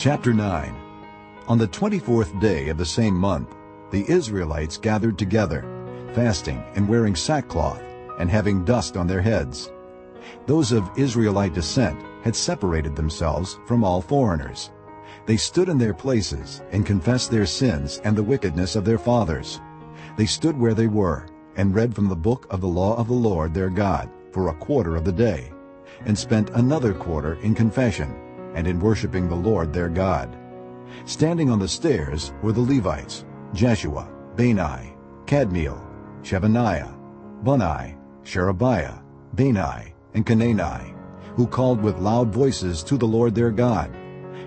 Chapter 9 On the twenty-fourth day of the same month, the Israelites gathered together, fasting and wearing sackcloth, and having dust on their heads. Those of Israelite descent had separated themselves from all foreigners. They stood in their places and confessed their sins and the wickedness of their fathers. They stood where they were and read from the book of the law of the Lord their God for a quarter of the day, and spent another quarter in confession and in worshiping the Lord their God. Standing on the stairs were the Levites, Jeshua, Bani, Kadmiel, Shebaniah, Bunni, Sherebiah, Bani, and Kenani, who called with loud voices to the Lord their God.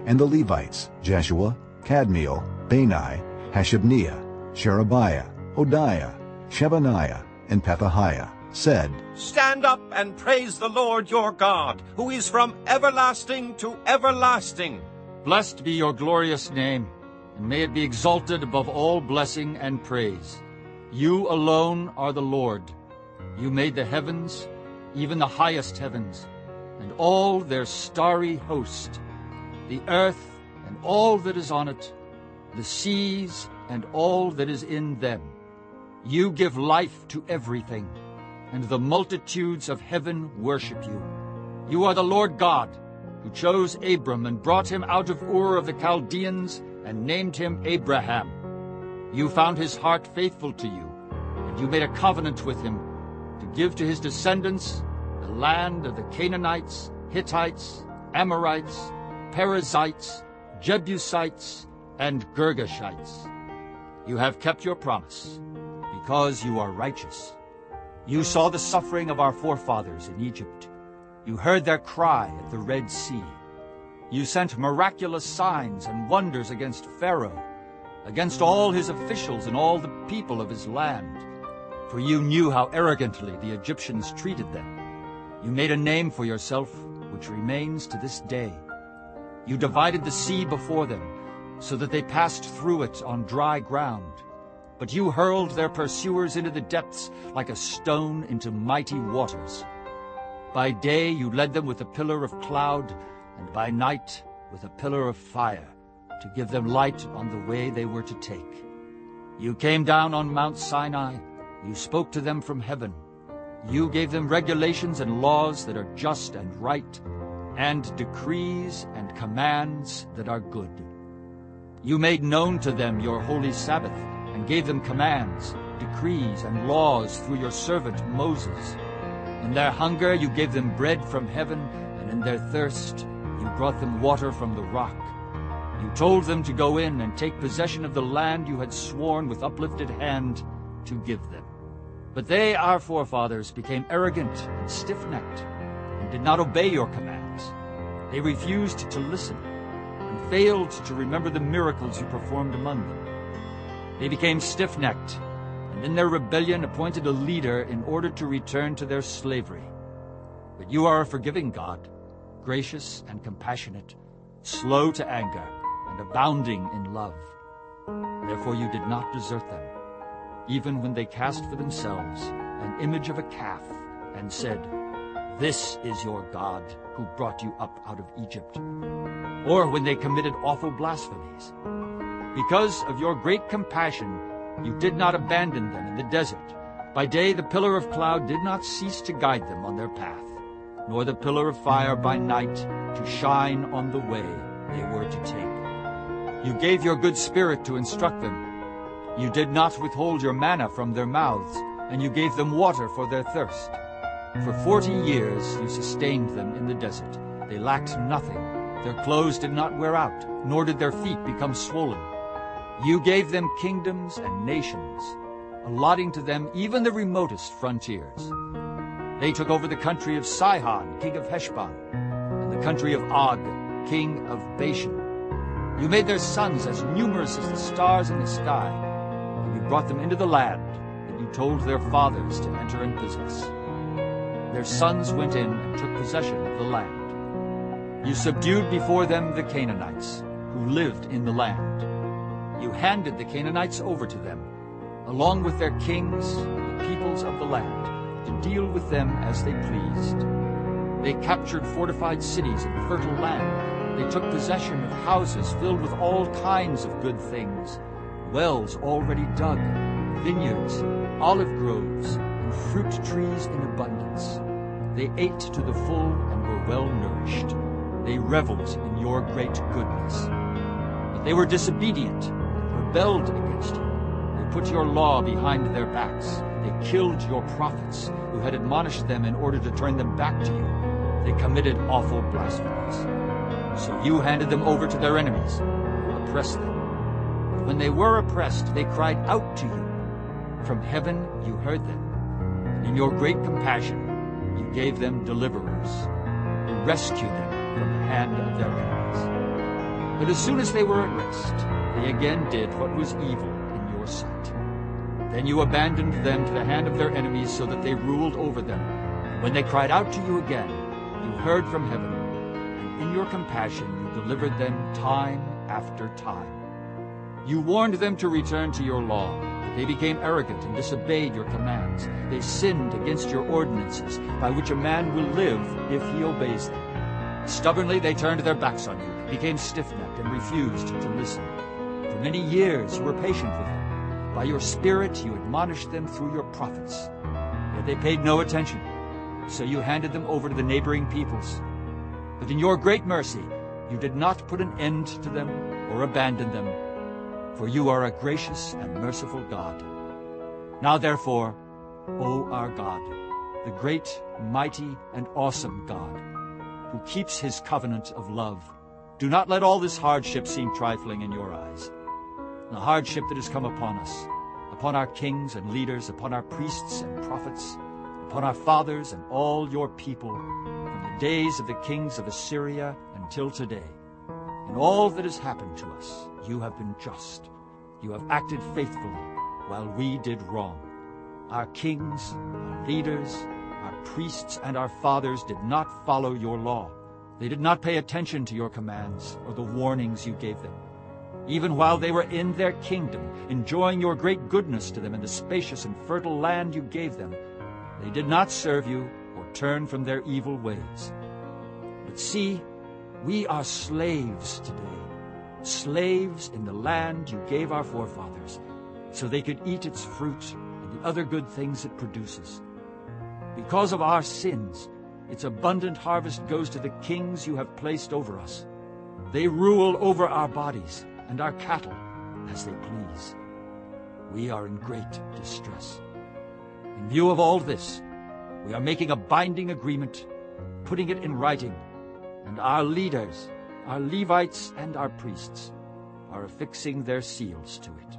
And the Levites, Jeshua, Kadmiel, Bani, Hashabneiah, Sherebiah, Hodiah, Shebaniah, and Pethahiah, said, Stand up and praise the Lord your God, who is from everlasting to everlasting. Blessed be your glorious name, and may it be exalted above all blessing and praise. You alone are the Lord. You made the heavens, even the highest heavens, and all their starry host, the earth and all that is on it, the seas and all that is in them. You give life to everything, and the multitudes of heaven worship you. You are the Lord God, who chose Abram and brought him out of Ur of the Chaldeans and named him Abraham. You found his heart faithful to you, and you made a covenant with him to give to his descendants the land of the Canaanites, Hittites, Amorites, Perizzites, Jebusites, and Girgashites. You have kept your promise, because you are righteous. You saw the suffering of our forefathers in Egypt. You heard their cry at the Red Sea. You sent miraculous signs and wonders against Pharaoh, against all his officials and all the people of his land. For you knew how arrogantly the Egyptians treated them. You made a name for yourself, which remains to this day. You divided the sea before them, so that they passed through it on dry ground. But you hurled their pursuers into the depths like a stone into mighty waters. By day you led them with a pillar of cloud, and by night with a pillar of fire, to give them light on the way they were to take. You came down on Mount Sinai, you spoke to them from heaven. You gave them regulations and laws that are just and right, and decrees and commands that are good. You made known to them your holy Sabbath, and gave them commands, decrees, and laws through your servant Moses. In their hunger you gave them bread from heaven, and in their thirst you brought them water from the rock. You told them to go in and take possession of the land you had sworn with uplifted hand to give them. But they, our forefathers, became arrogant and stiff-necked, and did not obey your commands. They refused to listen, and failed to remember the miracles you performed among them. They became stiff-necked, and in their rebellion appointed a leader in order to return to their slavery. But you are a forgiving God, gracious and compassionate, slow to anger, and abounding in love. Therefore you did not desert them, even when they cast for themselves an image of a calf, and said, This is your God, who brought you up out of Egypt. Or when they committed awful blasphemies. Because of your great compassion, you did not abandon them in the desert. By day the pillar of cloud did not cease to guide them on their path, nor the pillar of fire by night to shine on the way they were to take. You gave your good spirit to instruct them. You did not withhold your manna from their mouths, and you gave them water for their thirst. For forty years you sustained them in the desert. They lacked nothing. Their clothes did not wear out, nor did their feet become swollen. You gave them kingdoms and nations, allotting to them even the remotest frontiers. They took over the country of Sihon, king of Heshbon, and the country of Og, king of Bashan. You made their sons as numerous as the stars in the sky, and you brought them into the land that you told their fathers to enter and possess. Their sons went in and took possession of the land. You subdued before them the Canaanites, who lived in the land. You handed the Canaanites over to them, along with their kings, the peoples of the land, to deal with them as they pleased. They captured fortified cities and fertile land, They took possession of houses filled with all kinds of good things, wells already dug, vineyards, olive groves, and fruit trees in abundance. They ate to the full and were well nourished. They reveled in your great goodness. But they were disobedient, rebelled against you. They put your law behind their backs. They killed your prophets, who had admonished them in order to turn them back to you. They committed awful blasphemies. So you handed them over to their enemies, who oppressed them. When they were oppressed, they cried out to you. From heaven you heard them, in your great compassion you gave them deliverers, who rescued them from the hand of their enemies. But as soon as they were at rest, they again did what was evil in your sight. Then you abandoned them to the hand of their enemies so that they ruled over them. When they cried out to you again, you heard from heaven, and in your compassion you delivered them time after time. You warned them to return to your law, they became arrogant and disobeyed your commands. They sinned against your ordinances, by which a man will live if he obeys them. Stubbornly they turned their backs on you, became stiff-necked, and refused to listen. Many years you were patient with them. By your Spirit you admonished them through your prophets. Yet they paid no attention, so you handed them over to the neighboring peoples. But in your great mercy you did not put an end to them or abandon them, for you are a gracious and merciful God. Now therefore, O our God, the great, mighty, and awesome God, who keeps his covenant of love, do not let all this hardship seem trifling in your eyes. The hardship that has come upon us, upon our kings and leaders, upon our priests and prophets, upon our fathers and all your people, from the days of the kings of Assyria until today. In all that has happened to us, you have been just. You have acted faithfully, while we did wrong. Our kings, our leaders, our priests, and our fathers did not follow your law. They did not pay attention to your commands or the warnings you gave them. Even while they were in their kingdom, enjoying your great goodness to them in the spacious and fertile land you gave them, they did not serve you or turn from their evil ways. But see, we are slaves today, slaves in the land you gave our forefathers, so they could eat its fruit and the other good things it produces. Because of our sins, its abundant harvest goes to the kings you have placed over us. They rule over our bodies and our cattle as they please. We are in great distress. In view of all this, we are making a binding agreement, putting it in writing, and our leaders, our Levites and our priests, are affixing their seals to it.